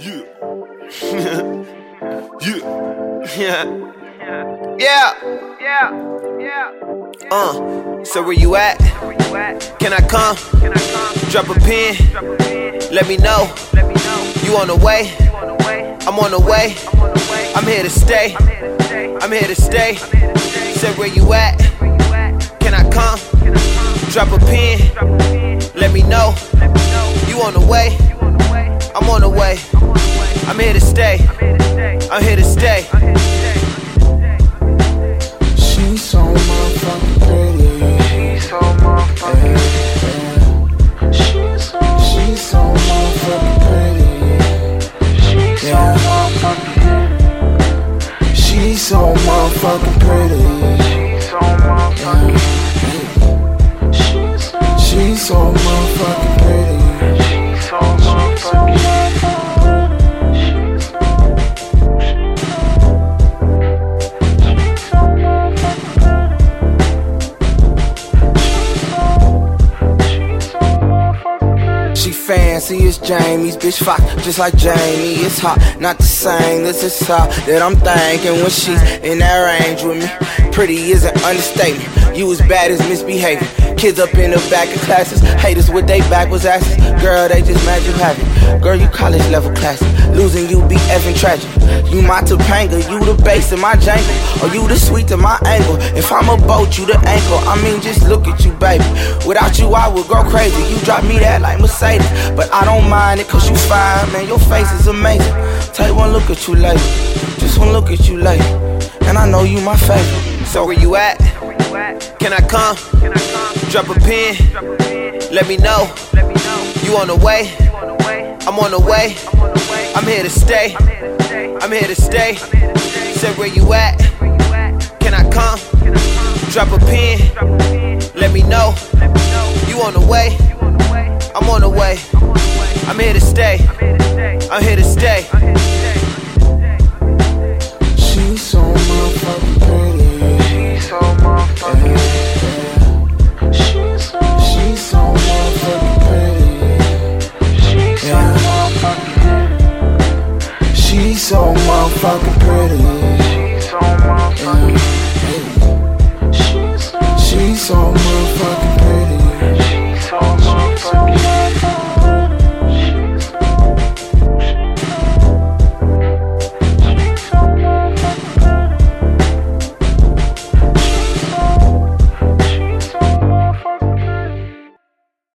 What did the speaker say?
Yeah. yeah. Yeah. Yeah, yeah. Uh. So where you at? Where you at? Can I come? Can I come? Drop a pin. Drop a pin. Let me know. Let me know. You on the way? You on the way? I'm on the way. I'm on the way. I'm here to stay. I'm here to stay. I'm here to stay. I'm here to stay. Said where you at? Where you at? Can I come? Can I come? Drop a pin. Drop a pin. Let me know. Let me know. You on the way? You on the way? I'm on the way. I'm here to stay. I'm here to stay. She's so motherfucking pretty. She's so motherfucking. She's so, she's so motherfucking pretty. She's so motherfucking. Pretty. She's so motherfucking. She's she's so motherfucking pretty. Fancy as Jamie's, bitch fuck just like Jamie. It's hot, not the same. This is how that I'm thinking when she's in that range with me. Pretty is an understatement. You as bad as misbehaving. Kids up in the back of classes, haters with they back was asses. Girl, they just mad you have it. Girl, you college level classic. Losing you be effing tragic. You my Topanga, you the base of my jangle. Or you the sweet to my angle. If I'm a boat, you the ankle. I mean, just look at you, baby. Without you, I would go crazy. You drop me that like Mercedes. But I don't mind it, cause you fine, man. Your face is amazing. Take one look at you later. Just one look at you later. And I know you my favorite. So where you at? Where you at? Can I come? Can I come? Drop a pin. Drop a pin. Let me know. Let me know. You on the way? You on the way? I'm on the way. I'm on the way. I'm here to stay. I'm here to stay. I'm here to stay. I'm here to stay. Said where you at? Where you at? Can I come? Can I come? Drop a pin. Drop a pin. Let me know. Let me know. You on the way? You on the way? I'm on the way. I'm on the way. I'm here to stay. I'm here to stay. fucking pretty.